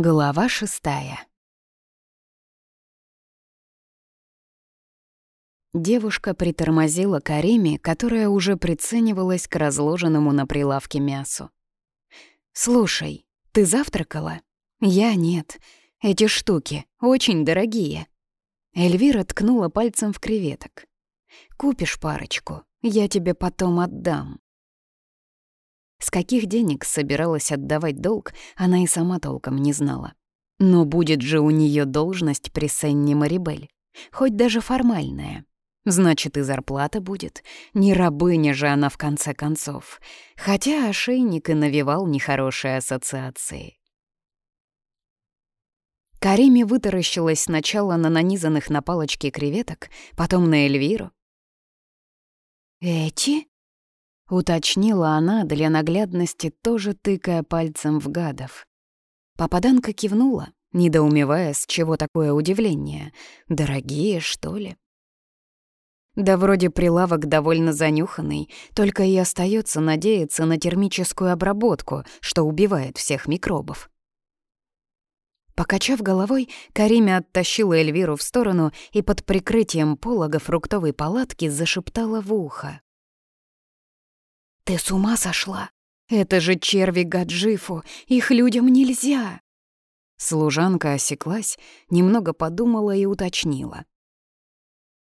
Глава шестая Девушка притормозила Кариме, которая уже приценивалась к разложенному на прилавке мясу. «Слушай, ты завтракала?» «Я нет. Эти штуки очень дорогие». Эльвира ткнула пальцем в креветок. «Купишь парочку, я тебе потом отдам». С каких денег собиралась отдавать долг, она и сама толком не знала. Но будет же у нее должность при Сенне Марибель, хоть даже формальная. Значит, и зарплата будет. Не рабыня же она в конце концов. Хотя ошейник и навевал нехорошие ассоциации. Кариме вытаращилась сначала на нанизанных на палочке креветок, потом на Эльвиру. «Эти?» — уточнила она для наглядности, тоже тыкая пальцем в гадов. Попаданка кивнула, недоумевая, с чего такое удивление. «Дорогие, что ли?» Да вроде прилавок довольно занюханный, только и остается надеяться на термическую обработку, что убивает всех микробов. Покачав головой, Кариме оттащила Эльвиру в сторону и под прикрытием полога фруктовой палатки зашептала в ухо. «Ты с ума сошла? Это же черви Гаджифу, их людям нельзя!» Служанка осеклась, немного подумала и уточнила.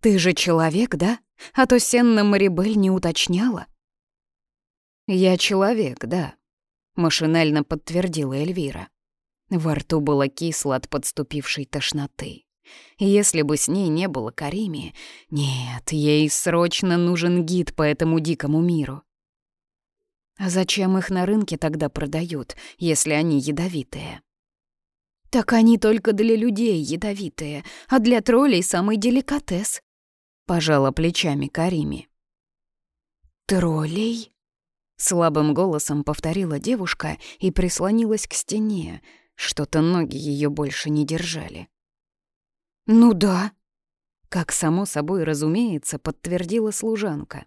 «Ты же человек, да? А то Сенна Марибель не уточняла». «Я человек, да», — машинально подтвердила Эльвира. Во рту было кисло от подступившей тошноты. Если бы с ней не было Карими, нет, ей срочно нужен гид по этому дикому миру. А зачем их на рынке тогда продают, если они ядовитые? Так они только для людей ядовитые, а для троллей самый деликатес. — пожала плечами Карими. «Троллей?» — слабым голосом повторила девушка и прислонилась к стене. Что-то ноги ее больше не держали. «Ну да», — как само собой разумеется, подтвердила служанка.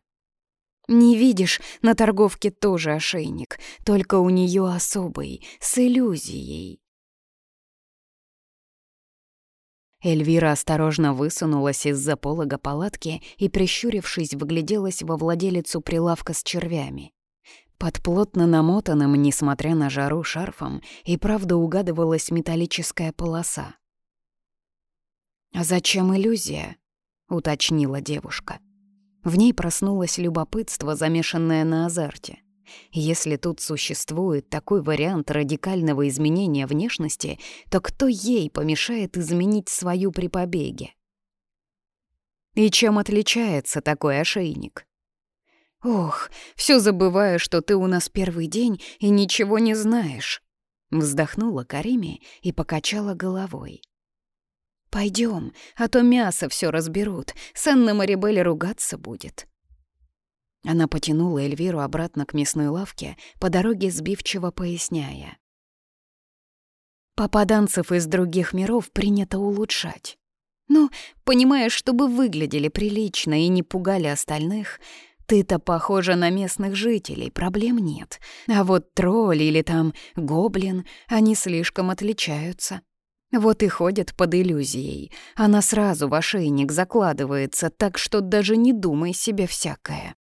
«Не видишь, на торговке тоже ошейник, только у нее особый, с иллюзией. Эльвира осторожно высунулась из-за полога палатки и, прищурившись, вгляделась во владелицу прилавка с червями. Под плотно намотанным, несмотря на жару, шарфом и правда угадывалась металлическая полоса. «А зачем иллюзия?» — уточнила девушка. В ней проснулось любопытство, замешанное на азарте. Если тут существует такой вариант радикального изменения внешности, то кто ей помешает изменить свою при побеге? И чем отличается такой ошейник? «Ох, все забываю, что ты у нас первый день и ничего не знаешь», — вздохнула Кариме и покачала головой. Пойдем, а то мясо все разберут, Сенна Марибель ругаться будет». Она потянула Эльвиру обратно к мясной лавке, по дороге сбивчиво поясняя. Попаданцев из других миров принято улучшать. Ну, понимаешь, чтобы выглядели прилично и не пугали остальных, ты-то похожа на местных жителей, проблем нет. А вот тролль или там гоблин, они слишком отличаются. Вот и ходят под иллюзией. Она сразу в ошейник закладывается, так что даже не думай себе всякое.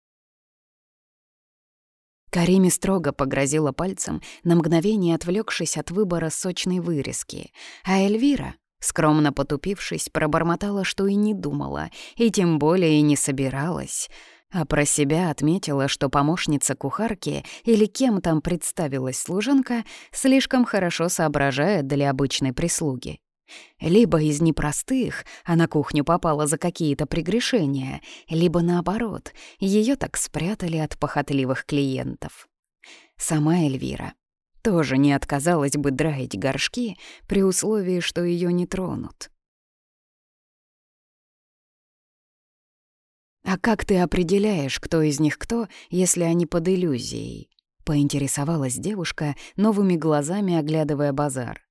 Кариме строго погрозила пальцем, на мгновение отвлекшись от выбора сочной вырезки, а Эльвира, скромно потупившись, пробормотала, что и не думала, и тем более и не собиралась, а про себя отметила, что помощница кухарки или кем там представилась служанка слишком хорошо соображает для обычной прислуги. Либо из непростых, а на кухню попала за какие-то прегрешения, либо наоборот, ее так спрятали от похотливых клиентов. Сама Эльвира тоже не отказалась бы драить горшки при условии, что ее не тронут. «А как ты определяешь, кто из них кто, если они под иллюзией?» — поинтересовалась девушка, новыми глазами оглядывая базар.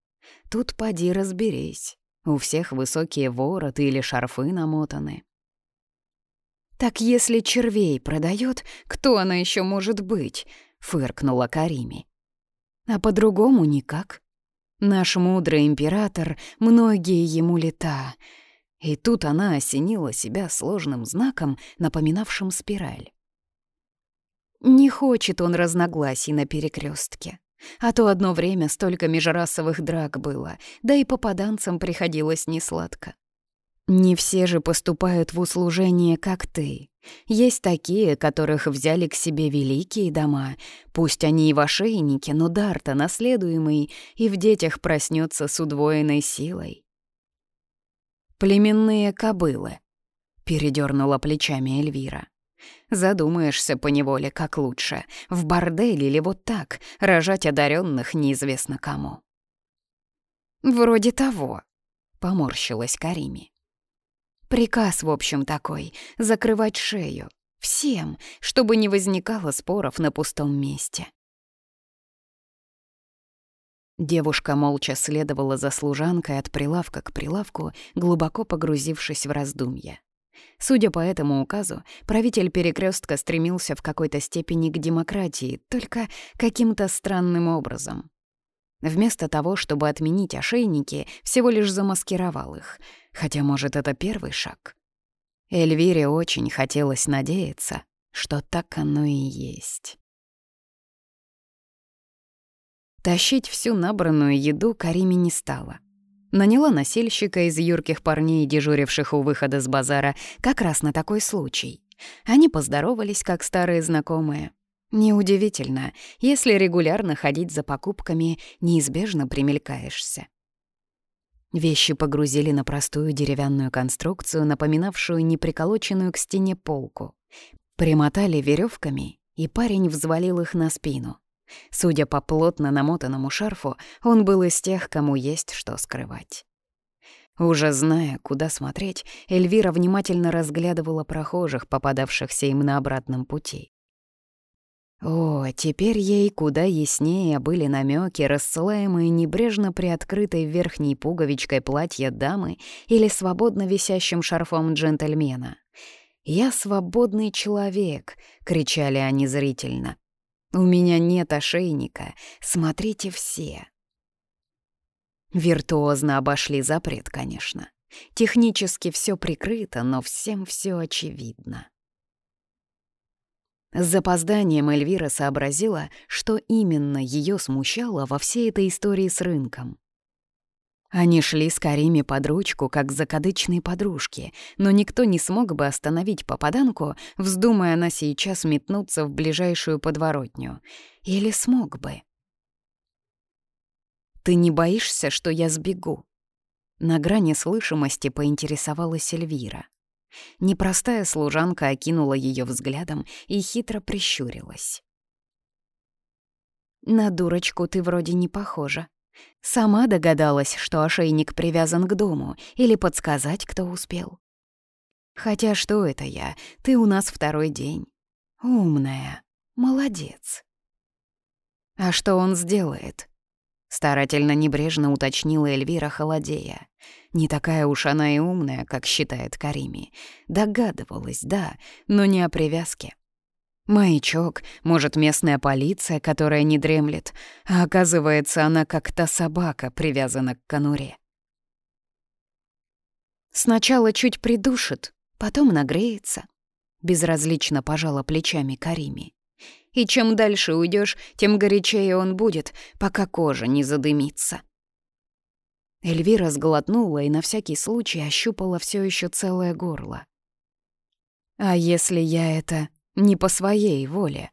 Тут поди разберись. У всех высокие вороты или шарфы намотаны. «Так если червей продает, кто она еще может быть?» — фыркнула Карими. «А по-другому никак. Наш мудрый император, многие ему лета. И тут она осенила себя сложным знаком, напоминавшим спираль. Не хочет он разногласий на перекрестке. А то одно время столько межрасовых драк было, да и попаданцам приходилось несладко. Не все же поступают в услужение, как ты. Есть такие, которых взяли к себе великие дома. Пусть они и в ошейнике, но дар-то наследуемый и в детях проснется с удвоенной силой. «Племенные кобылы», — передернула плечами Эльвира. Задумаешься поневоле, как лучше, в борделе или вот так, рожать одаренных неизвестно кому. «Вроде того», — поморщилась Карими. «Приказ, в общем, такой — закрывать шею. Всем, чтобы не возникало споров на пустом месте». Девушка молча следовала за служанкой от прилавка к прилавку, глубоко погрузившись в раздумья. Судя по этому указу, правитель перекрестка стремился в какой-то степени к демократии, только каким-то странным образом. Вместо того, чтобы отменить ошейники, всего лишь замаскировал их. Хотя, может, это первый шаг. Эльвире очень хотелось надеяться, что так оно и есть. Тащить всю набранную еду Кариме не стала. Наняла носильщика из юрких парней, дежуривших у выхода с базара, как раз на такой случай. Они поздоровались, как старые знакомые. Неудивительно, если регулярно ходить за покупками, неизбежно примелькаешься. Вещи погрузили на простую деревянную конструкцию, напоминавшую неприколоченную к стене полку. Примотали веревками, и парень взвалил их на спину. Судя по плотно намотанному шарфу, он был из тех, кому есть что скрывать. Уже зная, куда смотреть, Эльвира внимательно разглядывала прохожих, попадавшихся им на обратном пути. О, теперь ей куда яснее были намеки, рассылаемые небрежно приоткрытой верхней пуговичкой платья дамы или свободно висящим шарфом джентльмена. «Я свободный человек!» — кричали они зрительно. У меня нет ошейника, смотрите все. Виртуозно обошли запрет, конечно. Технически все прикрыто, но всем все очевидно. С запозданием Эльвира сообразила, что именно ее смущало во всей этой истории с рынком. Они шли с Карими под ручку, как закадычные подружки, но никто не смог бы остановить попаданку, вздумая она сейчас метнуться в ближайшую подворотню. Или смог бы? «Ты не боишься, что я сбегу?» На грани слышимости поинтересовалась Эльвира. Непростая служанка окинула ее взглядом и хитро прищурилась. «На дурочку ты вроде не похожа», Сама догадалась, что ошейник привязан к дому, или подсказать, кто успел. Хотя что это я? Ты у нас второй день. Умная. Молодец. А что он сделает? Старательно небрежно уточнила Эльвира холодея. Не такая уж она и умная, как считает Карими. Догадывалась, да, но не о привязке. Маячок, может, местная полиция, которая не дремлет, а оказывается, она как та собака, привязана к конуре. Сначала чуть придушит, потом нагреется. Безразлично пожала плечами Карими. И чем дальше уйдешь, тем горячее он будет, пока кожа не задымится. Эльвира сглотнула и на всякий случай ощупала все еще целое горло. «А если я это не по своей воле.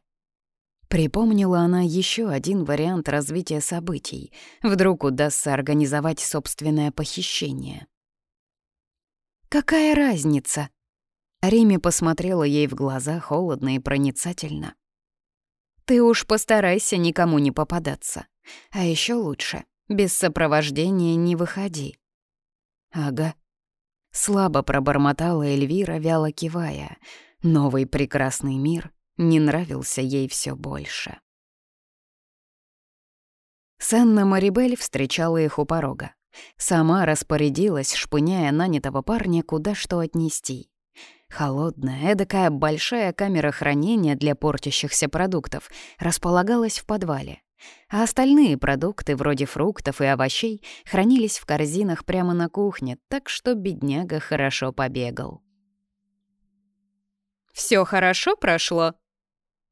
Припомнила она еще один вариант развития событий. Вдруг удастся организовать собственное похищение. «Какая разница?» Риме посмотрела ей в глаза холодно и проницательно. «Ты уж постарайся никому не попадаться. А еще лучше, без сопровождения не выходи». «Ага». Слабо пробормотала Эльвира, вяло кивая — Новый прекрасный мир не нравился ей все больше. Сенна Марибель встречала их у порога. Сама распорядилась, шпыняя нанятого парня, куда что отнести. Холодная, эдакая большая камера хранения для портящихся продуктов располагалась в подвале. А остальные продукты, вроде фруктов и овощей, хранились в корзинах прямо на кухне, так что бедняга хорошо побегал. Все хорошо прошло?»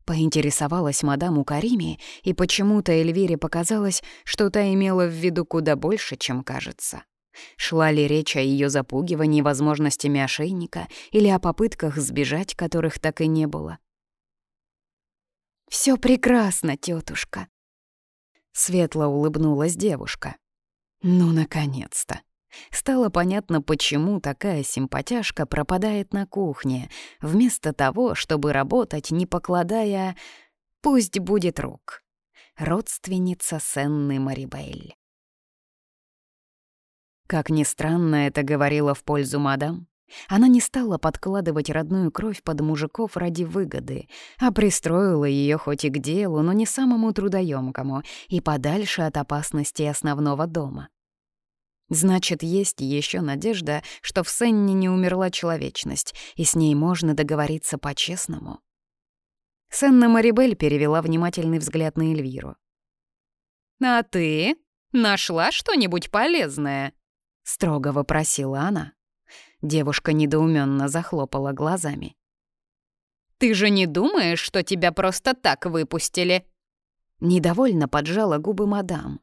Поинтересовалась мадам у Карими, и почему-то Эльвире показалось, что та имела в виду куда больше, чем кажется. Шла ли речь о ее запугивании возможностями ошейника или о попытках сбежать, которых так и не было? Все прекрасно, тетушка. Светло улыбнулась девушка. Ну, наконец-то. Стало понятно, почему такая симпатяшка пропадает на кухне, вместо того, чтобы работать, не покладая «пусть будет рук». Родственница Сенны Марибель. Как ни странно, это говорило в пользу мадам. Она не стала подкладывать родную кровь под мужиков ради выгоды, а пристроила ее хоть и к делу, но не самому трудоемкому и подальше от опасности основного дома. Значит, есть еще надежда, что в Сенне не умерла человечность, и с ней можно договориться по-честному. Сенна Марибель перевела внимательный взгляд на Эльвиру. «А ты нашла что-нибудь полезное?» — строго вопросила она. Девушка недоуменно захлопала глазами. «Ты же не думаешь, что тебя просто так выпустили?» Недовольно поджала губы мадам.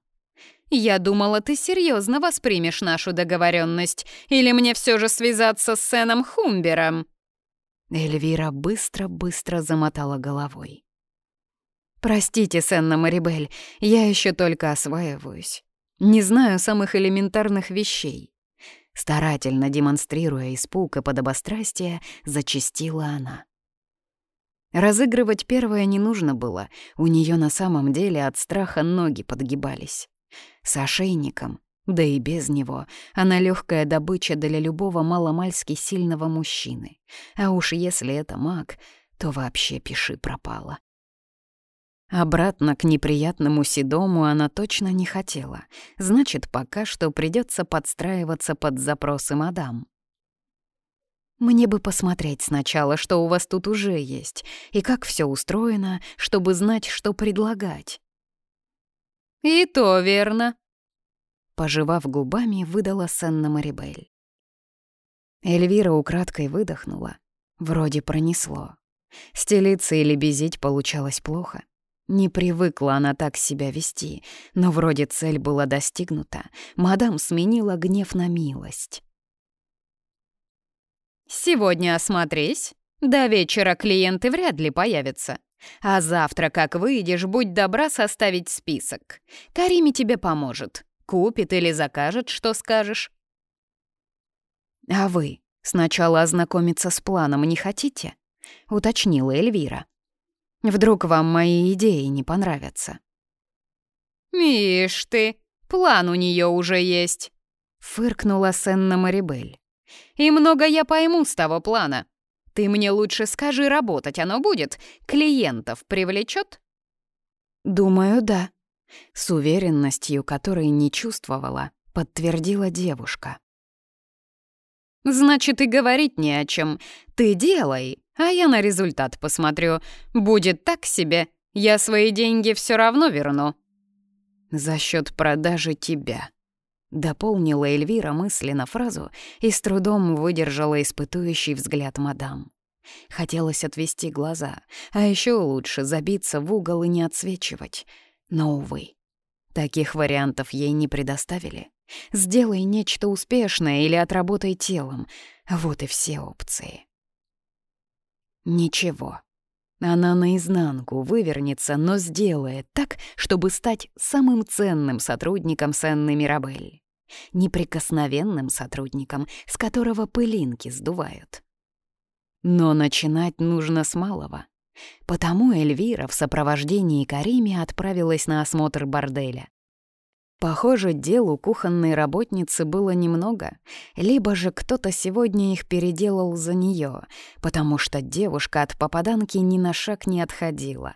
Я думала, ты серьезно воспримешь нашу договоренность, или мне все же связаться с Сэном Хумбером?» Эльвира быстро-быстро замотала головой. «Простите, Сенна Марибель, я еще только осваиваюсь. Не знаю самых элементарных вещей». Старательно демонстрируя испуг и подобострастие, зачастила она. Разыгрывать первое не нужно было, у нее на самом деле от страха ноги подгибались. С ошейником, да и без него, она легкая добыча для любого маломальски сильного мужчины. А уж если это маг, то вообще пиши пропало. Обратно к неприятному седому она точно не хотела. Значит, пока что придется подстраиваться под запросы мадам. Мне бы посмотреть сначала, что у вас тут уже есть, и как все устроено, чтобы знать, что предлагать. «И то верно», — пожевав губами, выдала Сенна Марибель. Эльвира украдкой выдохнула. Вроде пронесло. Стелиться или безить получалось плохо. Не привыкла она так себя вести, но вроде цель была достигнута. Мадам сменила гнев на милость. «Сегодня осмотрись. До вечера клиенты вряд ли появятся. А завтра, как выйдешь, будь добра составить список. Кариме тебе поможет. Купит или закажет, что скажешь. «А вы сначала ознакомиться с планом не хотите?» — уточнила Эльвира. «Вдруг вам мои идеи не понравятся?» «Ишь ты, план у нее уже есть», — фыркнула Сенна Марибель. «И много я пойму с того плана. Ты мне лучше скажи, работать оно будет? Клиентов привлечет? Думаю, да. С уверенностью, которой не чувствовала, подтвердила девушка. Значит, и говорить не о чем. Ты делай, а я на результат посмотрю. Будет так себе, я свои деньги все равно верну. За счет продажи тебя. Дополнила Эльвира мысленно фразу и с трудом выдержала испытующий взгляд мадам. Хотелось отвести глаза, а еще лучше забиться в угол и не отсвечивать. Но, увы, таких вариантов ей не предоставили. Сделай нечто успешное или отработай телом. Вот и все опции. Ничего. Она наизнанку вывернется, но сделает так, чтобы стать самым ценным сотрудником Сенны Мирабель. Неприкосновенным сотрудником, с которого пылинки сдувают. Но начинать нужно с малого. Потому Эльвира в сопровождении Карими отправилась на осмотр борделя. Похоже, дел у кухонной работницы было немного, либо же кто-то сегодня их переделал за нее, потому что девушка от попаданки ни на шаг не отходила.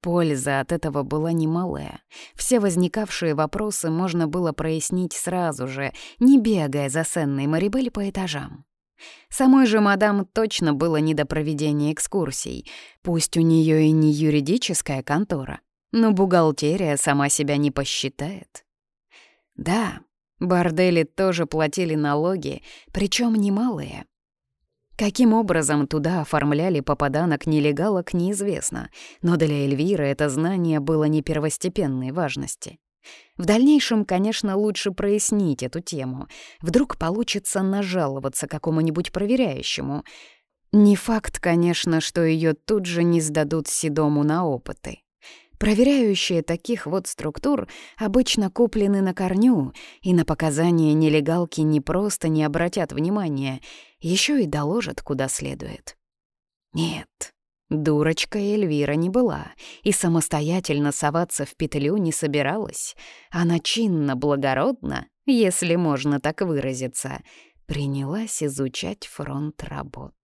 Польза от этого была немалая. Все возникавшие вопросы можно было прояснить сразу же, не бегая за Сенной Марибель по этажам. Самой же мадам точно было не до проведения экскурсий, пусть у нее и не юридическая контора, но бухгалтерия сама себя не посчитает. Да, бордели тоже платили налоги, причем немалые. Каким образом туда оформляли попаданок-нелегалок, неизвестно, но для Эльвиры это знание было не первостепенной важности. В дальнейшем, конечно, лучше прояснить эту тему. Вдруг получится нажаловаться какому-нибудь проверяющему. Не факт, конечно, что ее тут же не сдадут Седому на опыты. Проверяющие таких вот структур обычно куплены на корню, и на показания нелегалки не просто не обратят внимания, еще и доложат куда следует. Нет, дурочка Эльвира не была, и самостоятельно соваться в петлю не собиралась. Она чинно, благородно, если можно так выразиться, принялась изучать фронт работ.